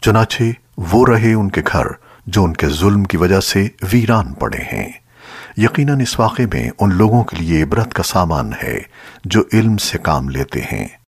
چنانچہ وہ رہے ان کے گھر جو ان کے ظلم کی وجہ سے ویران پڑے ہیں۔ یقیناً اس واقعے میں ان لوگوں کے لیے عبرت کا سامان ہے جو علم سے کام لیتے ہیں۔